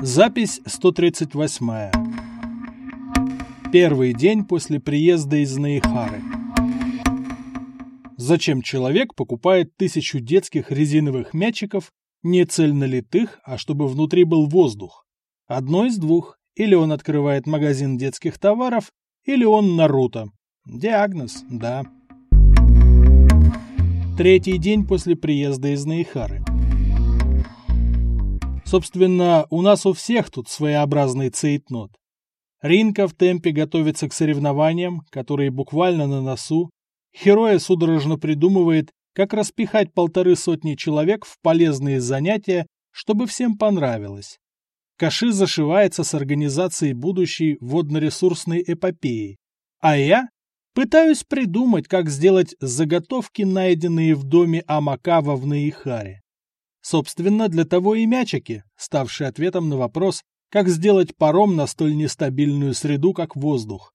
Запись 138. Первый день после приезда из Наихары. Зачем человек покупает тысячу детских резиновых мячиков, не цельнолитых, а чтобы внутри был воздух? Одно из двух. Или он открывает магазин детских товаров, или он Наруто. Диагноз, да. Третий день после приезда из Наихары. Собственно, у нас у всех тут своеобразный цейтнот. Ринка в темпе готовится к соревнованиям, которые буквально на носу. Хероя судорожно придумывает, как распихать полторы сотни человек в полезные занятия, чтобы всем понравилось. Каши зашивается с организацией будущей водно-ресурсной эпопеи. А я пытаюсь придумать, как сделать заготовки, найденные в доме Амакава в Наихаре. Собственно, для того и мячики, ставшие ответом на вопрос, как сделать паром на столь нестабильную среду, как воздух.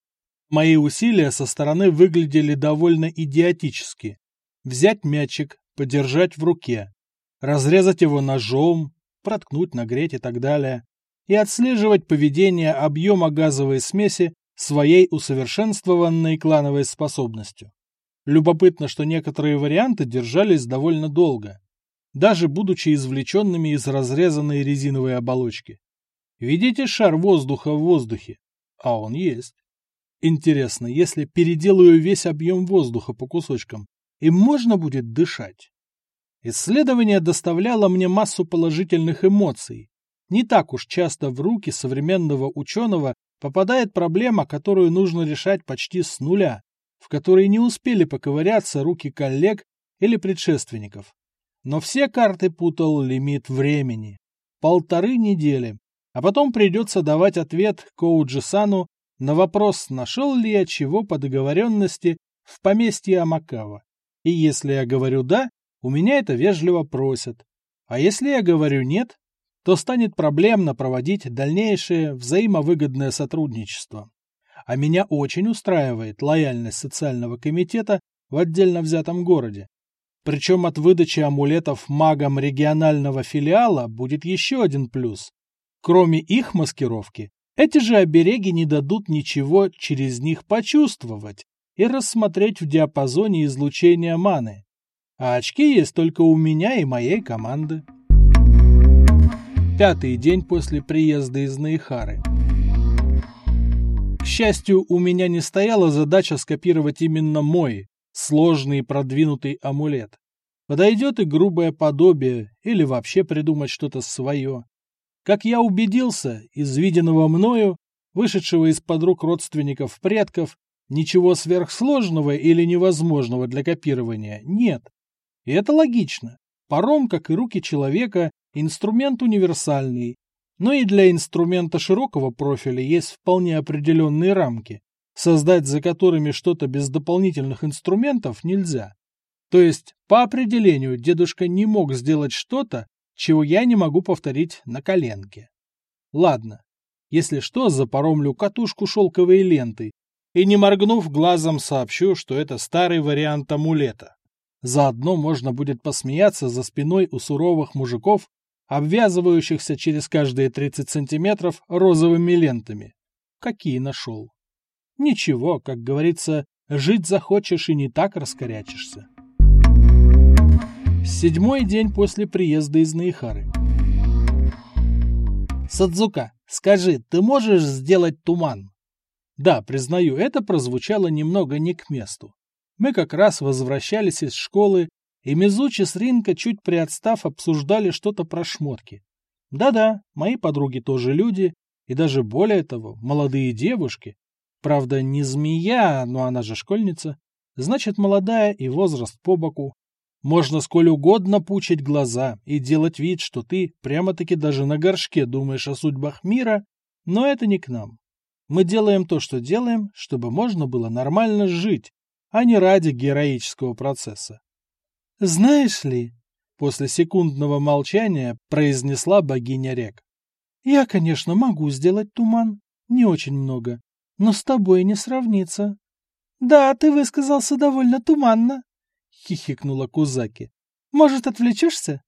Мои усилия со стороны выглядели довольно идиотически. Взять мячик, подержать в руке, разрезать его ножом, проткнуть, нагреть и так далее, и отслеживать поведение объема газовой смеси своей усовершенствованной клановой способностью. Любопытно, что некоторые варианты держались довольно долго, даже будучи извлеченными из разрезанной резиновой оболочки. Видите шар воздуха в воздухе? А он есть. Интересно, если переделаю весь объем воздуха по кусочкам, им можно будет дышать? Исследование доставляло мне массу положительных эмоций, не так уж часто в руки современного ученого попадает проблема, которую нужно решать почти с нуля, в которой не успели поковыряться руки коллег или предшественников. Но все карты путал лимит времени. Полторы недели. А потом придется давать ответ Коуджи-сану на вопрос, нашел ли я чего по договоренности в поместье Амакава. И если я говорю «да», у меня это вежливо просят. А если я говорю «нет», то станет проблемно проводить дальнейшее взаимовыгодное сотрудничество. А меня очень устраивает лояльность социального комитета в отдельно взятом городе. Причем от выдачи амулетов магам регионального филиала будет еще один плюс. Кроме их маскировки, эти же обереги не дадут ничего через них почувствовать и рассмотреть в диапазоне излучения маны. А очки есть только у меня и моей команды. Пятый день после приезда из Наихары. К счастью, у меня не стояла задача скопировать именно мой, сложный и продвинутый амулет. Подойдет и грубое подобие, или вообще придумать что-то свое. Как я убедился, из виденного мною, вышедшего из-под рук родственников предков, ничего сверхсложного или невозможного для копирования нет. И это логично. Паром, как и руки человека, Инструмент универсальный, но и для инструмента широкого профиля есть вполне определенные рамки, создать за которыми что-то без дополнительных инструментов нельзя. То есть, по определению, дедушка не мог сделать что-то, чего я не могу повторить на коленке. Ладно, если что, запоромлю катушку шелковой лентой и, не моргнув глазом, сообщу, что это старый вариант амулета. Заодно можно будет посмеяться за спиной у суровых мужиков обвязывающихся через каждые 30 сантиметров розовыми лентами. Какие нашел. Ничего, как говорится, жить захочешь и не так раскорячишься. Седьмой день после приезда из Наихары. Садзука, скажи, ты можешь сделать туман? Да, признаю, это прозвучало немного не к месту. Мы как раз возвращались из школы и Мизучи с Ринка, чуть приотстав, обсуждали что-то про шмотки. Да-да, мои подруги тоже люди, и даже более того, молодые девушки. Правда, не змея, но она же школьница. Значит, молодая и возраст по боку. Можно сколь угодно пучить глаза и делать вид, что ты прямо-таки даже на горшке думаешь о судьбах мира, но это не к нам. Мы делаем то, что делаем, чтобы можно было нормально жить, а не ради героического процесса. «Знаешь ли...» — после секундного молчания произнесла богиня рек. «Я, конечно, могу сделать туман, не очень много, но с тобой не сравнится». «Да, ты высказался довольно туманно», — хихикнула Кузаки. «Может, отвлечешься?»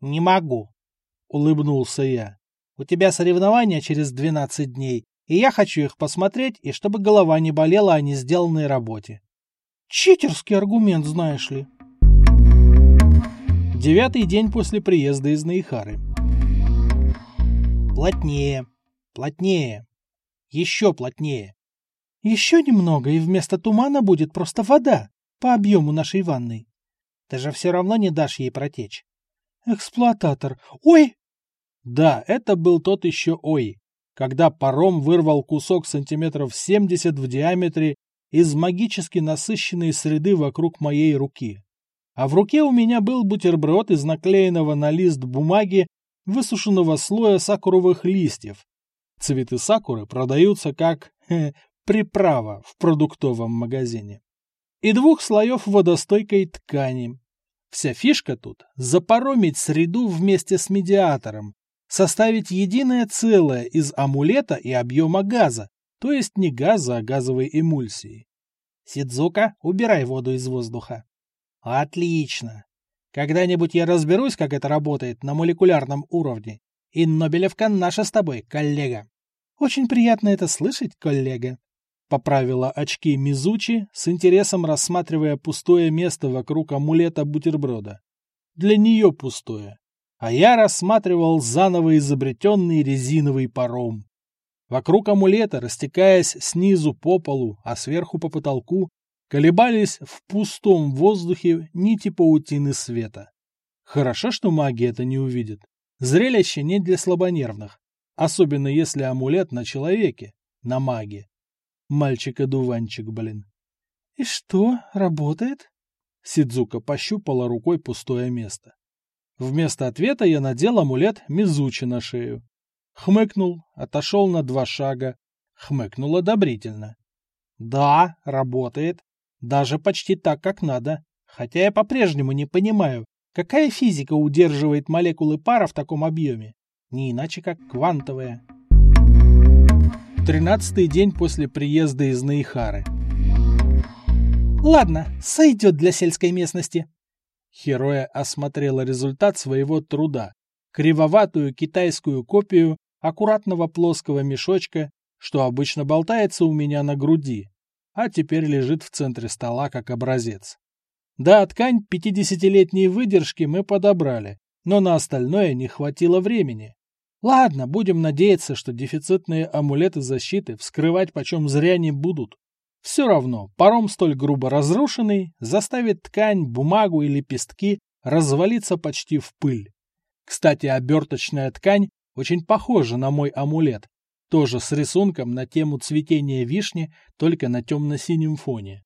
«Не могу», — улыбнулся я. У тебя соревнования через 12 дней, и я хочу их посмотреть, и чтобы голова не болела о несделанной работе. Читерский аргумент, знаешь ли. Девятый день после приезда из Наихары. Плотнее, плотнее, еще плотнее. Еще немного, и вместо тумана будет просто вода по объему нашей ванной. Ты же все равно не дашь ей протечь. Эксплуататор. Ой! Да, это был тот еще ой, когда паром вырвал кусок сантиметров 70 в диаметре из магически насыщенной среды вокруг моей руки. А в руке у меня был бутерброд из наклеенного на лист бумаги высушенного слоя сакуровых листьев. Цветы сакуры продаются как приправа в продуктовом магазине. И двух слоев водостойкой ткани. Вся фишка тут – запоромить среду вместе с медиатором, составить единое целое из амулета и объема газа, то есть не газа, а газовой эмульсии. Сидзука, убирай воду из воздуха. Отлично. Когда-нибудь я разберусь, как это работает на молекулярном уровне. И Нобелевка наша с тобой, коллега. Очень приятно это слышать, коллега. Поправила очки Мизучи, с интересом рассматривая пустое место вокруг амулета бутерброда. Для нее пустое а я рассматривал заново изобретенный резиновый паром. Вокруг амулета, растекаясь снизу по полу, а сверху по потолку, колебались в пустом воздухе нити паутины света. Хорошо, что маги это не увидят. Зрелище не для слабонервных, особенно если амулет на человеке, на маге. Мальчик-одуванчик, блин. — И что, работает? Сидзука пощупала рукой пустое место. Вместо ответа я надел амулет Мизучи на шею. Хмыкнул, отошел на два шага. Хмыкнул одобрительно. Да, работает. Даже почти так, как надо. Хотя я по-прежнему не понимаю, какая физика удерживает молекулы пара в таком объеме. Не иначе, как квантовая. Тринадцатый день после приезда из Наихары. Ладно, сойдет для сельской местности. Хероя осмотрела результат своего труда, кривоватую китайскую копию аккуратного плоского мешочка, что обычно болтается у меня на груди, а теперь лежит в центре стола как образец. Да, ткань пятидесятилетней выдержки мы подобрали, но на остальное не хватило времени. Ладно, будем надеяться, что дефицитные амулеты защиты вскрывать почем зря не будут. Все равно, паром столь грубо разрушенный заставит ткань, бумагу и лепестки развалиться почти в пыль. Кстати, оберточная ткань очень похожа на мой амулет, тоже с рисунком на тему цветения вишни, только на темно-синем фоне.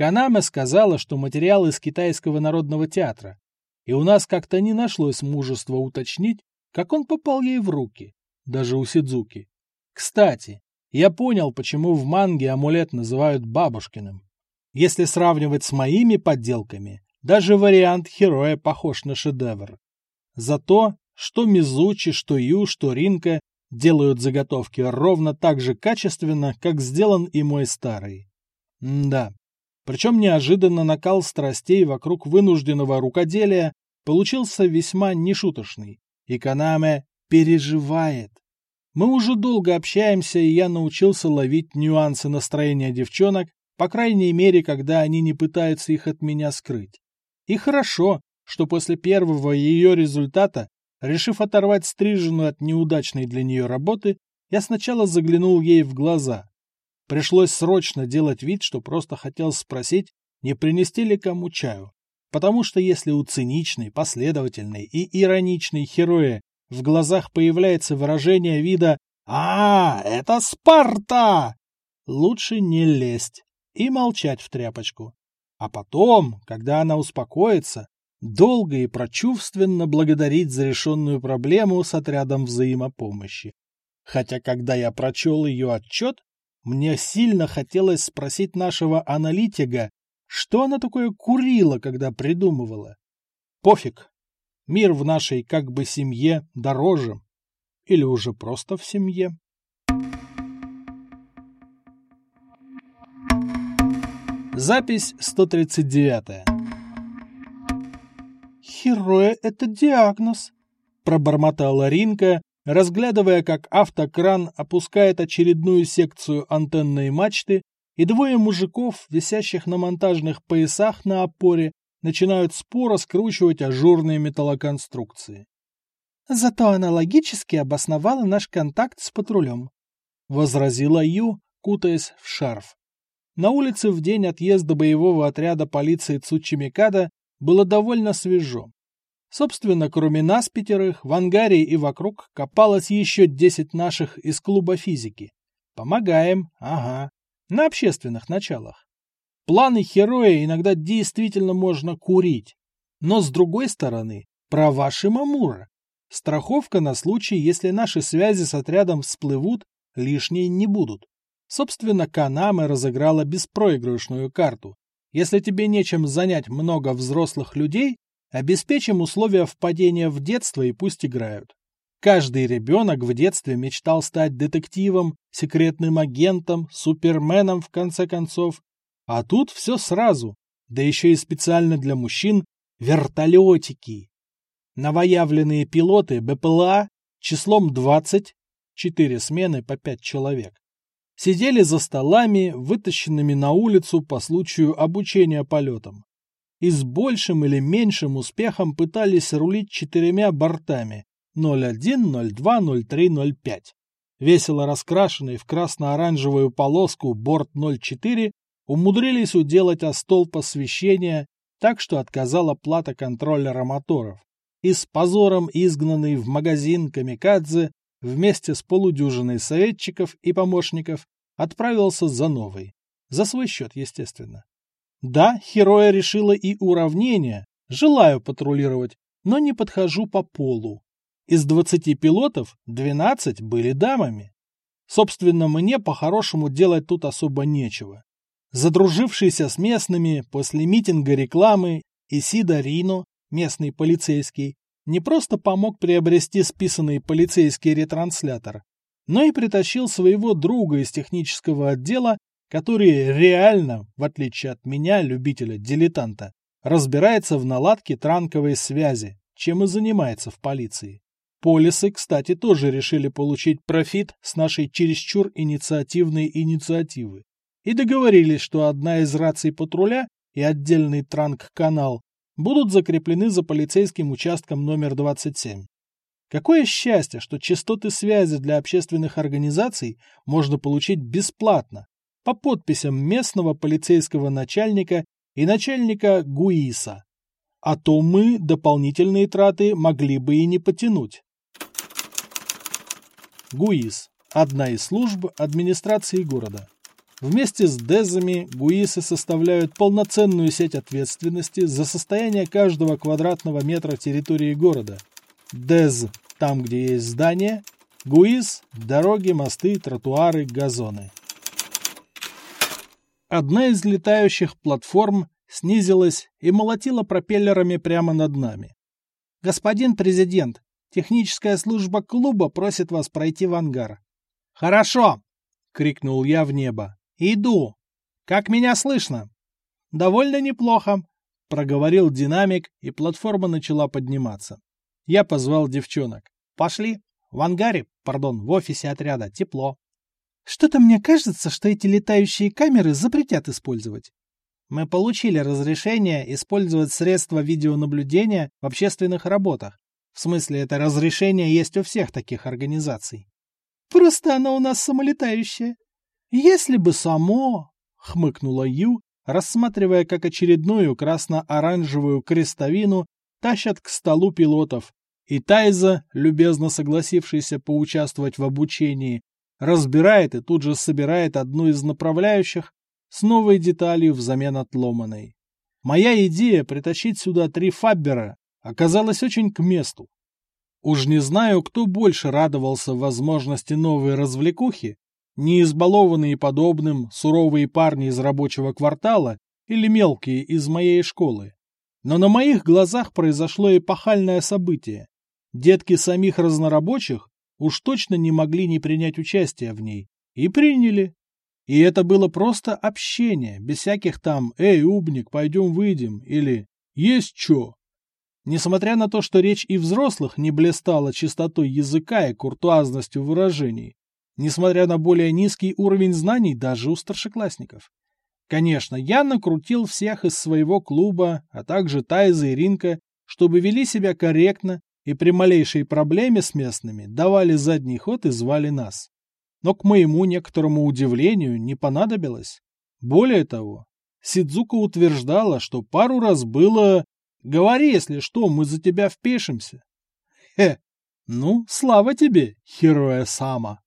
Канаме сказала, что материал из китайского народного театра, и у нас как-то не нашлось мужества уточнить, как он попал ей в руки, даже у Сидзуки. Кстати, я понял, почему в манге амулет называют бабушкиным. Если сравнивать с моими подделками, даже вариант героя похож на шедевр. Зато, что Мизучи, что Ю, что Ринка делают заготовки ровно так же качественно, как сделан и мой старый. М да. Причем неожиданно накал страстей вокруг вынужденного рукоделия получился весьма нешуточный, и Канаме переживает. Мы уже долго общаемся, и я научился ловить нюансы настроения девчонок, по крайней мере, когда они не пытаются их от меня скрыть. И хорошо, что после первого ее результата, решив оторвать стриженную от неудачной для нее работы, я сначала заглянул ей в глаза. Пришлось срочно делать вид, что просто хотел спросить, не принести ли кому чаю. Потому что если у циничной, последовательной и ироничной хероя в глазах появляется выражение вида «А, это Спарта!» Лучше не лезть и молчать в тряпочку. А потом, когда она успокоится, долго и прочувственно благодарить за решенную проблему с отрядом взаимопомощи. Хотя, когда я прочел ее отчет, мне сильно хотелось спросить нашего аналитика, что она такое курила, когда придумывала. Пофиг, Мир в нашей как бы семье дороже. Или уже просто в семье. Запись 139. «Хероя — это диагноз», — пробормотала Ринка, разглядывая, как автокран опускает очередную секцию антенной мачты, и двое мужиков, висящих на монтажных поясах на опоре, начинают споро скручивать ажурные металлоконструкции. Зато она логически обосновала наш контакт с патрулем. Возразила Ю, кутаясь в шарф. На улице в день отъезда боевого отряда полиции Цучимикада было довольно свежо. Собственно, кроме нас пятерых, в ангаре и вокруг копалось еще десять наших из клуба физики. Помогаем, ага, на общественных началах. Планы героя иногда действительно можно курить. Но с другой стороны, права Шимамура. Страховка на случай, если наши связи с отрядом всплывут, лишние не будут. Собственно, Канаме разыграла беспроигрышную карту. Если тебе нечем занять много взрослых людей, обеспечим условия впадения в детство и пусть играют. Каждый ребенок в детстве мечтал стать детективом, секретным агентом, суперменом в конце концов. А тут все сразу, да еще и специально для мужчин вертолетики. Новоявленные пилоты БПЛА числом 20, 4 смены по 5 человек, сидели за столами, вытащенными на улицу по случаю обучения полетам. И с большим или меньшим успехом пытались рулить четырьмя бортами 01, 02, 03, 05. Весело раскрашенный в красно-оранжевую полоску борт 04 умудрились уделать о столб освещения так, что отказала плата контроллера моторов. И с позором изгнанный в магазин Камикадзе вместе с полудюжиной советчиков и помощников отправился за новой. За свой счет, естественно. Да, Хероя решила и уравнение, желаю патрулировать, но не подхожу по полу. Из 20 пилотов 12 были дамами. Собственно, мне по-хорошему делать тут особо нечего. Задружившийся с местными после митинга рекламы Исида Рино, местный полицейский, не просто помог приобрести списанный полицейский ретранслятор, но и притащил своего друга из технического отдела, который реально, в отличие от меня, любителя-дилетанта, разбирается в наладке транковой связи, чем и занимается в полиции. Полисы, кстати, тоже решили получить профит с нашей чересчур инициативной инициативы и договорились, что одна из раций патруля и отдельный транк-канал будут закреплены за полицейским участком номер 27. Какое счастье, что частоты связи для общественных организаций можно получить бесплатно, по подписям местного полицейского начальника и начальника ГУИСа. А то мы дополнительные траты могли бы и не потянуть. ГУИС – одна из служб администрации города. Вместе с ДЭЗами ГУИСы составляют полноценную сеть ответственности за состояние каждого квадратного метра территории города. ДЭЗ – там, где есть здания, ГУИС – дороги, мосты, тротуары, газоны. Одна из летающих платформ снизилась и молотила пропеллерами прямо над нами. «Господин президент, техническая служба клуба просит вас пройти в ангар». «Хорошо!» — крикнул я в небо. «Иду! Как меня слышно?» «Довольно неплохо», — проговорил динамик, и платформа начала подниматься. Я позвал девчонок. «Пошли. В ангаре, пардон, в офисе отряда, тепло». «Что-то мне кажется, что эти летающие камеры запретят использовать». Мы получили разрешение использовать средства видеонаблюдения в общественных работах. В смысле, это разрешение есть у всех таких организаций. Просто оно у нас самолетающее. «Если бы само...» — хмыкнула Ю, рассматривая, как очередную красно-оранжевую крестовину тащат к столу пилотов, и Тайза, любезно согласившийся поучаствовать в обучении, разбирает и тут же собирает одну из направляющих с новой деталью взамен отломанной. Моя идея притащить сюда три фаббера оказалась очень к месту. Уж не знаю, кто больше радовался возможности новой развлекухи, не избалованные подобным суровые парни из рабочего квартала или мелкие из моей школы. Но на моих глазах произошло эпохальное событие. Детки самих разнорабочих уж точно не могли не принять участие в ней. И приняли. И это было просто общение, без всяких там «Эй, убник, пойдем выйдем» или «Есть чё?». Несмотря на то, что речь и взрослых не блистала чистотой языка и куртуазностью выражений, несмотря на более низкий уровень знаний даже у старшеклассников. Конечно, я накрутил всех из своего клуба, а также Тайза и Ринка, чтобы вели себя корректно и при малейшей проблеме с местными давали задний ход и звали нас. Но к моему некоторому удивлению не понадобилось. Более того, Сидзука утверждала, что пару раз было Говори, если что, мы за тебя впишемся. Хе, ну, слава тебе, Хероя Сама.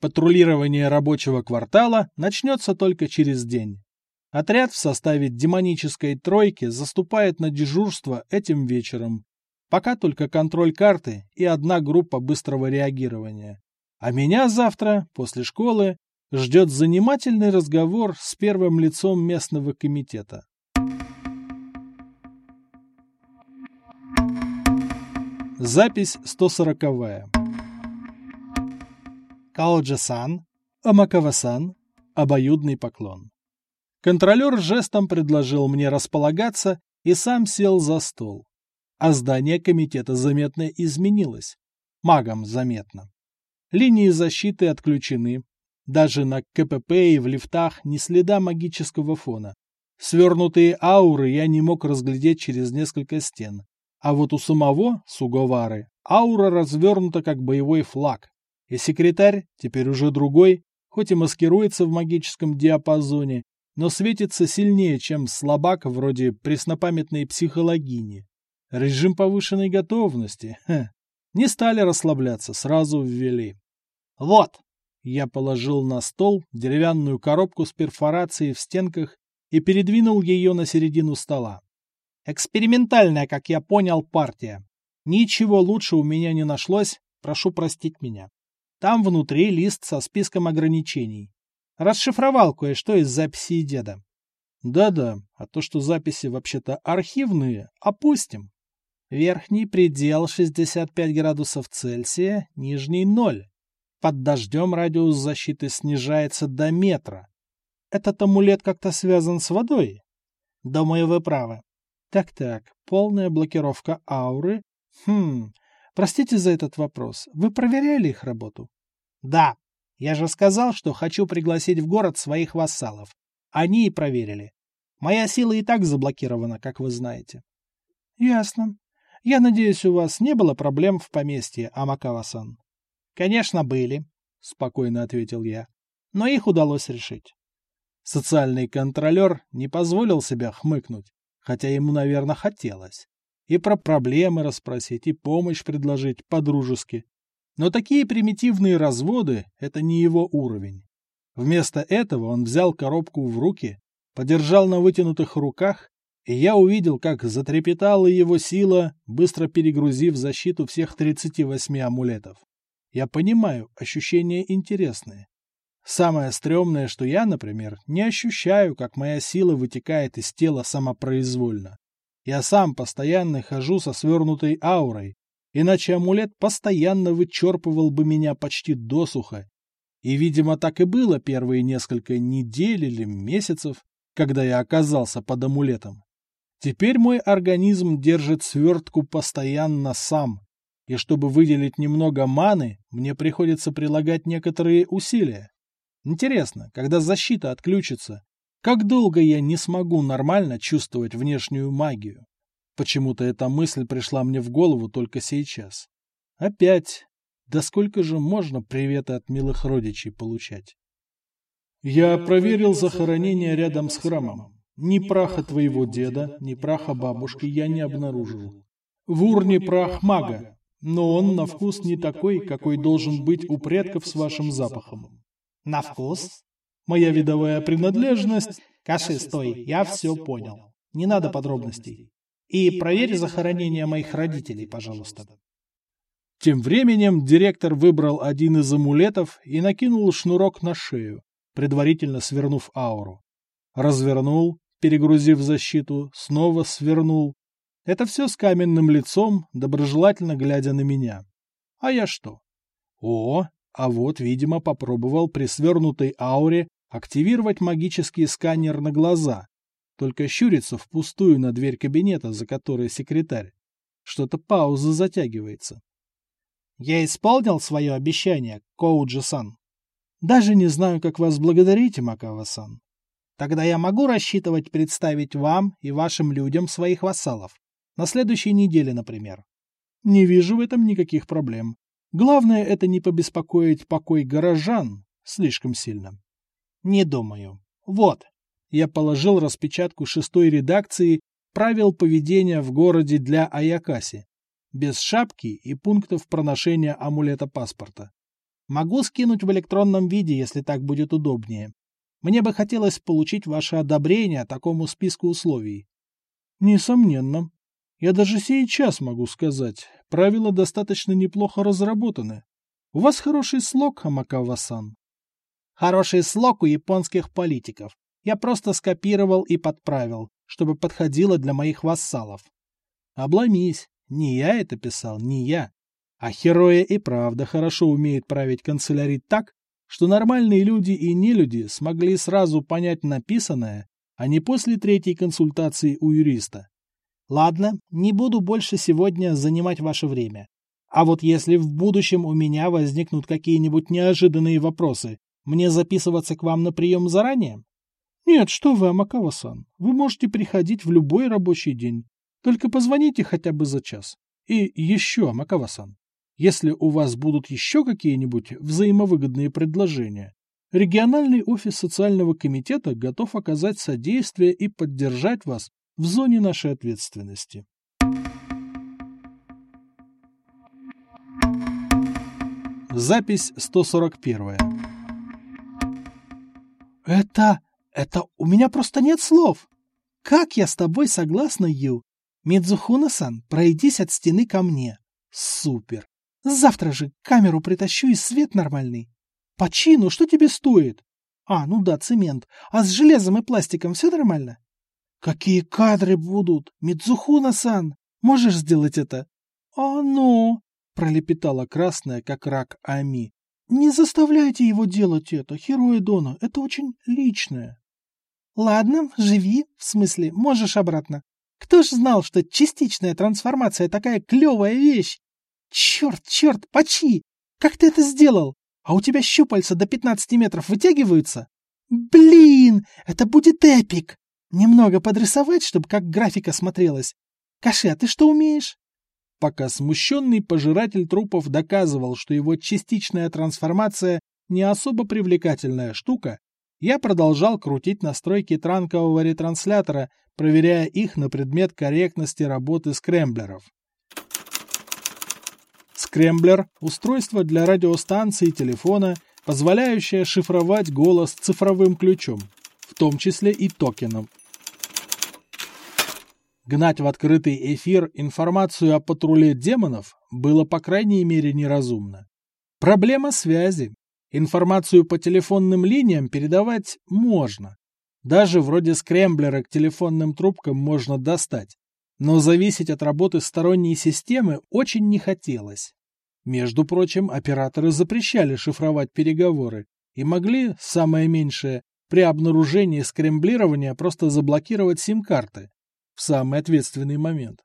Патрулирование рабочего квартала начнется только через день. Отряд в составе демонической тройки заступает на дежурство этим вечером. Пока только контроль карты и одна группа быстрого реагирования. А меня завтра, после школы, ждет занимательный разговор с первым лицом местного комитета. Запись 140-я. Каоджа-сан, Амакава-сан, обоюдный поклон. Контролер жестом предложил мне располагаться и сам сел за стол. А здание комитета заметно изменилось. Магам заметно. Линии защиты отключены. Даже на КПП и в лифтах ни следа магического фона. Свернутые ауры я не мог разглядеть через несколько стен. А вот у самого Суговары аура развернута как боевой флаг, и секретарь, теперь уже другой, хоть и маскируется в магическом диапазоне, но светится сильнее, чем слабак вроде преснопамятной психологини. Режим повышенной готовности. Не стали расслабляться, сразу ввели. Вот! Я положил на стол деревянную коробку с перфорацией в стенках и передвинул ее на середину стола. Экспериментальная, как я понял, партия. Ничего лучше у меня не нашлось, прошу простить меня. Там внутри лист со списком ограничений. Расшифровал кое-что из записей деда. Да-да, а то, что записи вообще-то архивные, опустим. Верхний предел 65 градусов Цельсия, нижний 0. Под дождем радиус защиты снижается до метра. Этот амулет как-то связан с водой? Думаю, вы правы. Так-так, полная блокировка ауры. Хм, простите за этот вопрос. Вы проверяли их работу? Да. Я же сказал, что хочу пригласить в город своих вассалов. Они и проверили. Моя сила и так заблокирована, как вы знаете. Ясно. Я надеюсь, у вас не было проблем в поместье, Амакава-сан? Конечно, были, спокойно ответил я. Но их удалось решить. Социальный контролер не позволил себя хмыкнуть хотя ему, наверное, хотелось. И про проблемы расспросить, и помощь предложить по-дружески. Но такие примитивные разводы – это не его уровень. Вместо этого он взял коробку в руки, подержал на вытянутых руках, и я увидел, как затрепетала его сила, быстро перегрузив защиту всех 38 амулетов. Я понимаю, ощущения интересные. Самое стрёмное, что я, например, не ощущаю, как моя сила вытекает из тела самопроизвольно. Я сам постоянно хожу со свернутой аурой, иначе амулет постоянно вычерпывал бы меня почти досуха. И, видимо, так и было первые несколько недель или месяцев, когда я оказался под амулетом. Теперь мой организм держит свертку постоянно сам, и чтобы выделить немного маны, мне приходится прилагать некоторые усилия. Интересно, когда защита отключится, как долго я не смогу нормально чувствовать внешнюю магию? Почему-то эта мысль пришла мне в голову только сейчас. Опять. Да сколько же можно приветы от милых родичей получать? Я проверил захоронение рядом с храмом. Ни праха твоего деда, ни праха бабушки я не обнаружил. В урне прах мага, но он на вкус не такой, какой должен быть у предков с вашим запахом. На вкус? Моя видовая принадлежность... Каши, стой, я все понял. Не надо подробностей. И проверь захоронение моих родителей, пожалуйста. Тем временем директор выбрал один из амулетов и накинул шнурок на шею, предварительно свернув ауру. Развернул, перегрузив защиту, снова свернул. Это все с каменным лицом, доброжелательно глядя на меня. А я что? О, а вот, видимо, попробовал при свернутой ауре активировать магический сканер на глаза, только щурится впустую на дверь кабинета, за которой секретарь. Что-то пауза затягивается. Я исполнил свое обещание, Коуджи-сан. Даже не знаю, как вас благодарить, Макава-сан. Тогда я могу рассчитывать представить вам и вашим людям своих вассалов. На следующей неделе, например. Не вижу в этом никаких проблем. Главное, это не побеспокоить покой горожан слишком сильно. Не думаю. Вот. Я положил распечатку шестой редакции правил поведения в городе для Аякаси, без шапки и пунктов проношения амулета паспорта. Могу скинуть в электронном виде, если так будет удобнее. Мне бы хотелось получить ваше одобрение такому списку условий. Несомненно. Я даже сейчас могу сказать, правила достаточно неплохо разработаны. У вас хороший слог, Амакава-сан. Хороший слог у японских политиков. Я просто скопировал и подправил, чтобы подходило для моих вассалов. Обломись. Не я это писал, не я. А Хероя и правда хорошо умеет править канцелярий так, что нормальные люди и нелюди смогли сразу понять написанное, а не после третьей консультации у юриста. Ладно, не буду больше сегодня занимать ваше время. А вот если в будущем у меня возникнут какие-нибудь неожиданные вопросы, мне записываться к вам на прием заранее? Нет, что вы, Амакава-сан, вы можете приходить в любой рабочий день. Только позвоните хотя бы за час. И еще, Амакава-сан, если у вас будут еще какие-нибудь взаимовыгодные предложения, региональный офис социального комитета готов оказать содействие и поддержать вас в зоне нашей ответственности. Запись 141. Это... это... у меня просто нет слов. Как я с тобой согласна, Ю? Мидзухуна-сан, пройдись от стены ко мне. Супер. Завтра же камеру притащу и свет нормальный. По чину, что тебе стоит? А, ну да, цемент. А с железом и пластиком все нормально? Какие кадры будут? Мидзухуна-сан, можешь сделать это? А ну, пролепетала красная, как рак Ами. Не заставляйте его делать это, Херои Дона, это очень личное. Ладно, живи, в смысле, можешь обратно. Кто ж знал, что частичная трансформация такая клевая вещь? Черт, черт, почи! Как ты это сделал? А у тебя щупальца до 15 метров вытягиваются? Блин, это будет эпик! Немного подрисовать, чтобы как графика смотрелась. Каши, а ты что умеешь? Пока смущенный пожиратель трупов доказывал, что его частичная трансформация не особо привлекательная штука, я продолжал крутить настройки транкового ретранслятора, проверяя их на предмет корректности работы скрэмблеров. Скрэмблер – устройство для радиостанции и телефона, позволяющее шифровать голос цифровым ключом, в том числе и токеном. Гнать в открытый эфир информацию о патруле демонов было по крайней мере неразумно. Проблема связи. Информацию по телефонным линиям передавать можно. Даже вроде скрэмблера к телефонным трубкам можно достать. Но зависеть от работы сторонней системы очень не хотелось. Между прочим, операторы запрещали шифровать переговоры и могли, самое меньшее, при обнаружении скремблирования просто заблокировать сим-карты в самый ответственный момент.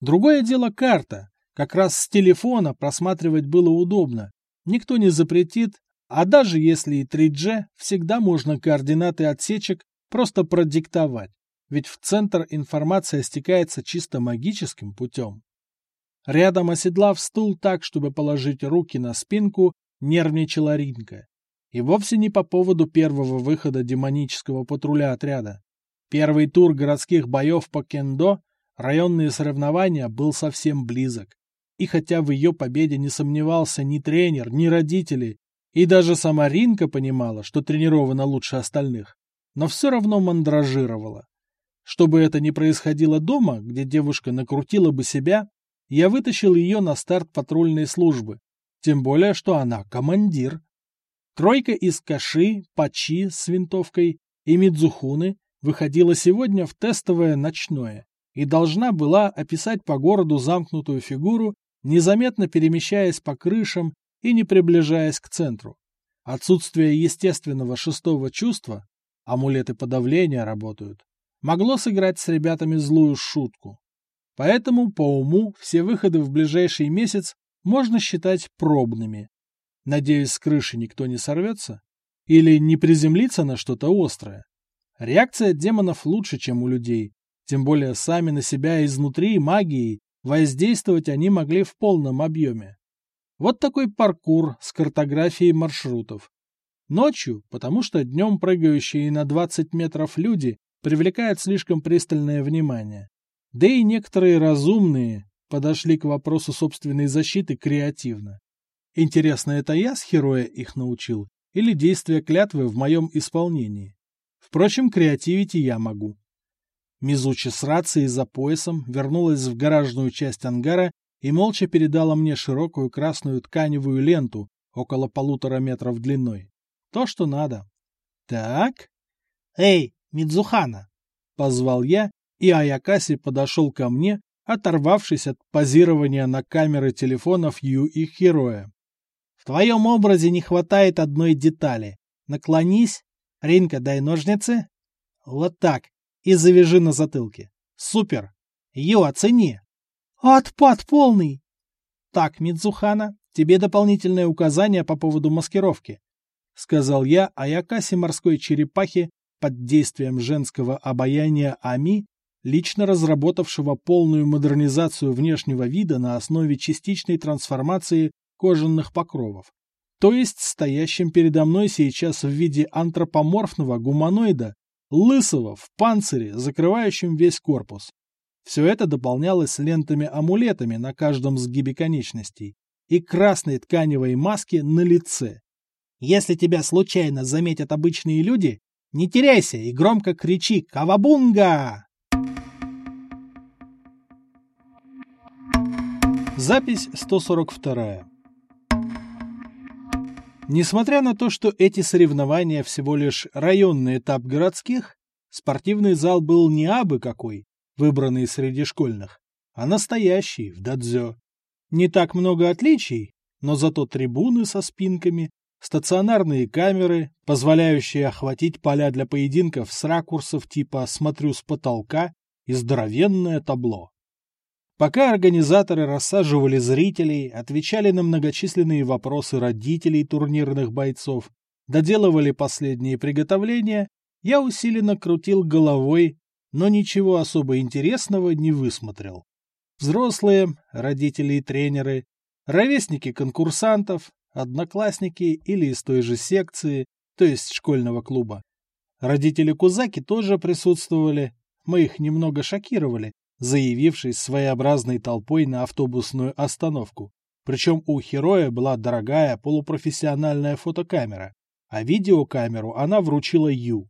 Другое дело карта. Как раз с телефона просматривать было удобно. Никто не запретит, а даже если и 3G, всегда можно координаты отсечек просто продиктовать, ведь в центр информация стекается чисто магическим путем. Рядом оседлав стул так, чтобы положить руки на спинку, нервничала Ринка. И вовсе не по поводу первого выхода демонического патруля отряда. Первый тур городских боев по кендо, районные соревнования, был совсем близок. И хотя в ее победе не сомневался ни тренер, ни родители, и даже сама Ринка понимала, что тренирована лучше остальных, но все равно мандражировала. Чтобы это не происходило дома, где девушка накрутила бы себя, я вытащил ее на старт патрульной службы, тем более, что она командир. Тройка из Каши, Пачи с винтовкой и Мидзухуны выходила сегодня в тестовое ночное и должна была описать по городу замкнутую фигуру, незаметно перемещаясь по крышам и не приближаясь к центру. Отсутствие естественного шестого чувства, амулеты подавления работают, могло сыграть с ребятами злую шутку. Поэтому, по уму, все выходы в ближайший месяц можно считать пробными. Надеюсь, с крыши никто не сорвется? Или не приземлится на что-то острое? Реакция демонов лучше, чем у людей. Тем более сами на себя изнутри магией воздействовать они могли в полном объеме. Вот такой паркур с картографией маршрутов. Ночью, потому что днем прыгающие на 20 метров люди привлекают слишком пристальное внимание. Да и некоторые разумные подошли к вопросу собственной защиты креативно. Интересно, это я с Хероя их научил, или действия клятвы в моем исполнении? Впрочем, креативить и я могу. Мизучи с рацией за поясом вернулась в гаражную часть ангара и молча передала мне широкую красную тканевую ленту около полутора метров длиной. То, что надо. Так. «Эй, Мидзухана!» — позвал я, и Аякаси подошел ко мне, оторвавшись от позирования на камеры телефонов Ю и Хероя. «В твоем образе не хватает одной детали. Наклонись. Ринка, дай ножницы. Вот так. И завяжи на затылке. Супер. Ю, оцени. Отпад полный. Так, Мидзухана, тебе дополнительное указание по поводу маскировки. Сказал я Аякаси морской черепахи под действием женского обаяния Ами лично разработавшего полную модернизацию внешнего вида на основе частичной трансформации кожаных покровов. То есть стоящим передо мной сейчас в виде антропоморфного гуманоида, лысого, в панцире, закрывающем весь корпус. Все это дополнялось лентами-амулетами на каждом сгибе конечностей и красной тканевой маски на лице. Если тебя случайно заметят обычные люди, не теряйся и громко кричи «Кавабунга!» Запись 142. Несмотря на то, что эти соревнования всего лишь районный этап городских, спортивный зал был не абы какой, выбранный среди школьных, а настоящий, в дадзё. Не так много отличий, но зато трибуны со спинками, стационарные камеры, позволяющие охватить поля для поединков с ракурсов типа «смотрю с потолка» и здоровенное табло. Пока организаторы рассаживали зрителей, отвечали на многочисленные вопросы родителей турнирных бойцов, доделывали последние приготовления, я усиленно крутил головой, но ничего особо интересного не высмотрел. Взрослые, родители и тренеры, ровесники конкурсантов, одноклассники или из той же секции, то есть школьного клуба. Родители Кузаки тоже присутствовали, мы их немного шокировали, заявившись своеобразной толпой на автобусную остановку. Причем у Хероя была дорогая полупрофессиональная фотокамера, а видеокамеру она вручила Ю.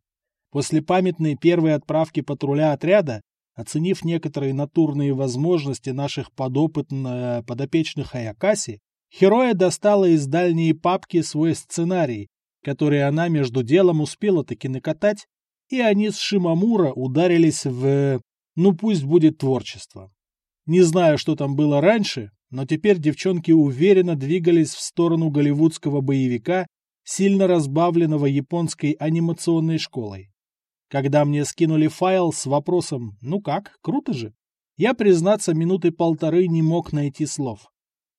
После памятной первой отправки патруля отряда, оценив некоторые натурные возможности наших подопытных подопечных Аякаси, Хероя достала из дальней папки свой сценарий, который она между делом успела таки накатать, и они с Шимамура ударились в ну пусть будет творчество. Не знаю, что там было раньше, но теперь девчонки уверенно двигались в сторону голливудского боевика, сильно разбавленного японской анимационной школой. Когда мне скинули файл с вопросом «Ну как, круто же?», я, признаться, минуты полторы не мог найти слов.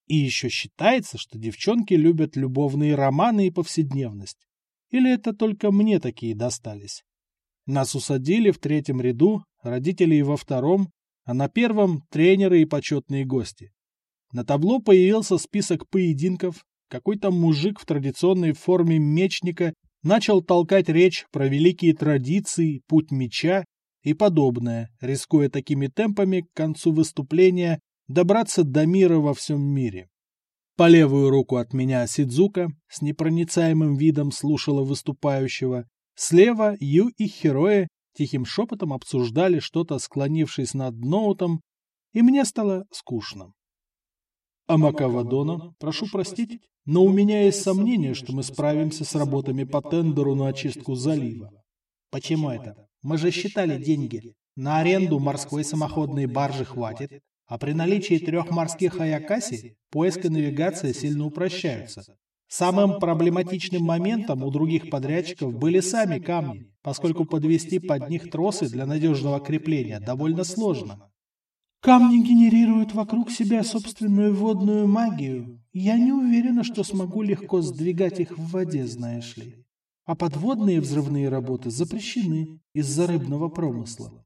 И еще считается, что девчонки любят любовные романы и повседневность. Или это только мне такие достались? Нас усадили в третьем ряду, родителей во втором, а на первом – тренеры и почетные гости. На табло появился список поединков, какой-то мужик в традиционной форме мечника начал толкать речь про великие традиции, путь меча и подобное, рискуя такими темпами к концу выступления добраться до мира во всем мире. По левую руку от меня Сидзука с непроницаемым видом слушала выступающего, Слева Ю и Херои тихим шепотом обсуждали что-то, склонившись над ноутом, и мне стало скучно. Амакавадона, прошу простить, но у меня есть сомнение, что мы справимся с работами по тендеру на очистку залива. Почему это? Мы же считали деньги. На аренду морской самоходной баржи хватит, а при наличии трех морских Аякаси поиск и навигация сильно упрощаются. Самым проблематичным моментом у других подрядчиков были сами камни, поскольку подвести под них тросы для надежного крепления довольно сложно. Камни генерируют вокруг себя собственную водную магию. Я не уверена, что смогу легко сдвигать их в воде, знаешь ли. А подводные взрывные работы запрещены из-за рыбного промысла.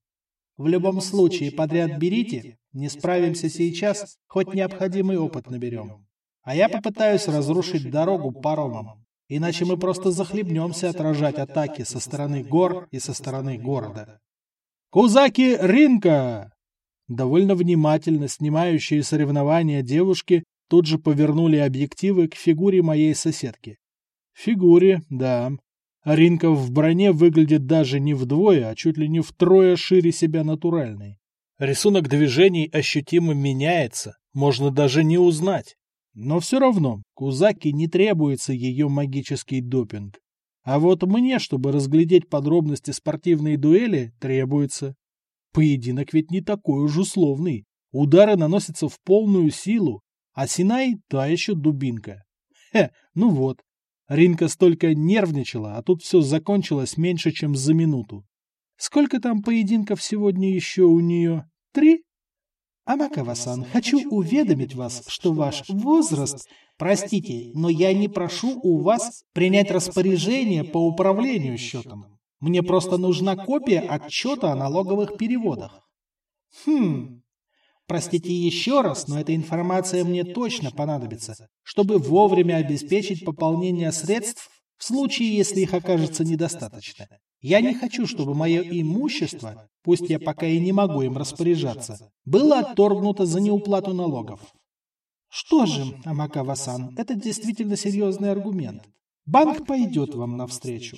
В любом случае, подряд берите. Не справимся сейчас, хоть необходимый опыт наберем. А я попытаюсь разрушить дорогу паромом. Иначе мы просто захлебнемся отражать атаки со стороны гор и со стороны города. «Кузаки Ринка!» Довольно внимательно снимающие соревнования девушки тут же повернули объективы к фигуре моей соседки. Фигуре, да. Ринка в броне выглядит даже не вдвое, а чуть ли не втрое шире себя натуральной. Рисунок движений ощутимо меняется, можно даже не узнать. Но все равно Кузаки не требуется ее магический допинг. А вот мне, чтобы разглядеть подробности спортивной дуэли, требуется. Поединок ведь не такой уж условный. Удары наносятся в полную силу, а Синай — та еще дубинка. Хе, ну вот. Ринка столько нервничала, а тут все закончилось меньше, чем за минуту. Сколько там поединков сегодня еще у нее? Три? Амакава-сан, хочу уведомить вас, что ваш возраст... Простите, но я не прошу у вас принять распоряжение по управлению счетом. Мне просто нужна копия отчета о налоговых переводах. Хм, простите еще раз, но эта информация мне точно понадобится, чтобы вовремя обеспечить пополнение средств в случае, если их окажется недостаточно. Я не хочу, чтобы мое имущество, пусть я пока и не могу им распоряжаться, было отторгнуто за неуплату налогов. Что же, Амакава-сан, это действительно серьезный аргумент. Банк пойдет вам навстречу.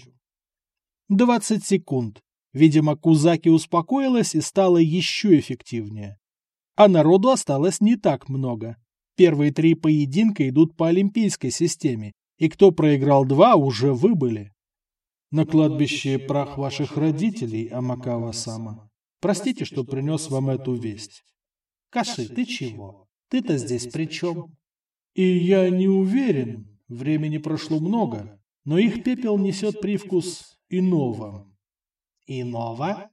20 секунд. Видимо, Кузаки успокоилась и стала еще эффективнее. А народу осталось не так много. Первые три поединка идут по олимпийской системе, и кто проиграл два, уже выбыли. На кладбище прах ваших родителей, Амакава-сама. Простите, что принес вам эту весть. Каши, ты чего? Ты-то здесь при чем? И я не уверен, времени прошло много, но их пепел несет привкус иного. Иного?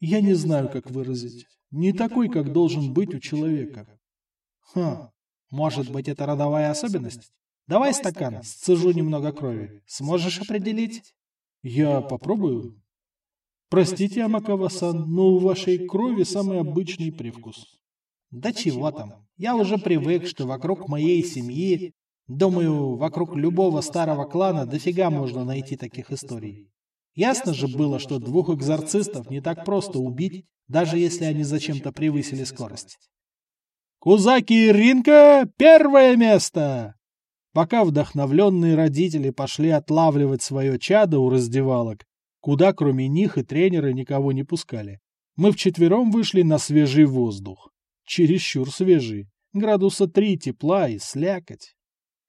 Я не знаю, как выразить. Не такой, как должен быть у человека. Хм, может быть, это родовая особенность? Давай стакан, сцежу немного крови. Сможешь определить? Я попробую. Простите, Амакава-сан, но у вашей крови самый обычный привкус. Да чего там. Я уже привык, что вокруг моей семьи Думаю, вокруг любого старого клана дофига можно найти таких историй. Ясно же было, что двух экзорцистов не так просто убить, даже если они зачем-то превысили скорость. «Кузаки и Ринка — первое место!» Пока вдохновленные родители пошли отлавливать свое чадо у раздевалок, куда кроме них и тренера никого не пускали, мы вчетвером вышли на свежий воздух. Чересчур свежий. Градуса три тепла и слякоть.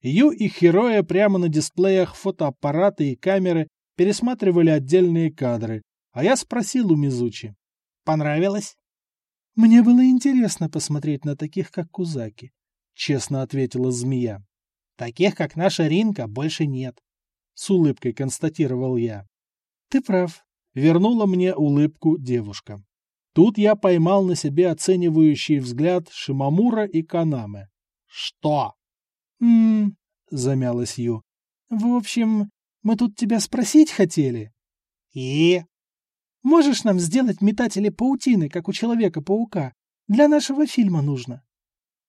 Ю и Хероя прямо на дисплеях фотоаппараты и камеры пересматривали отдельные кадры, а я спросил у Мизучи. «Понравилось?» «Мне было интересно посмотреть на таких, как Кузаки», — честно ответила змея. «Таких, как наша Ринка, больше нет», — с улыбкой констатировал я. «Ты прав», — вернула мне улыбку девушка. Тут я поймал на себе оценивающий взгляд Шимамура и Канаме. «Что?» «М-м-м», замялась Ю. «В общем, мы тут тебя спросить хотели». «И?» «Можешь нам сделать метатели паутины, как у Человека-паука? Для нашего фильма нужно».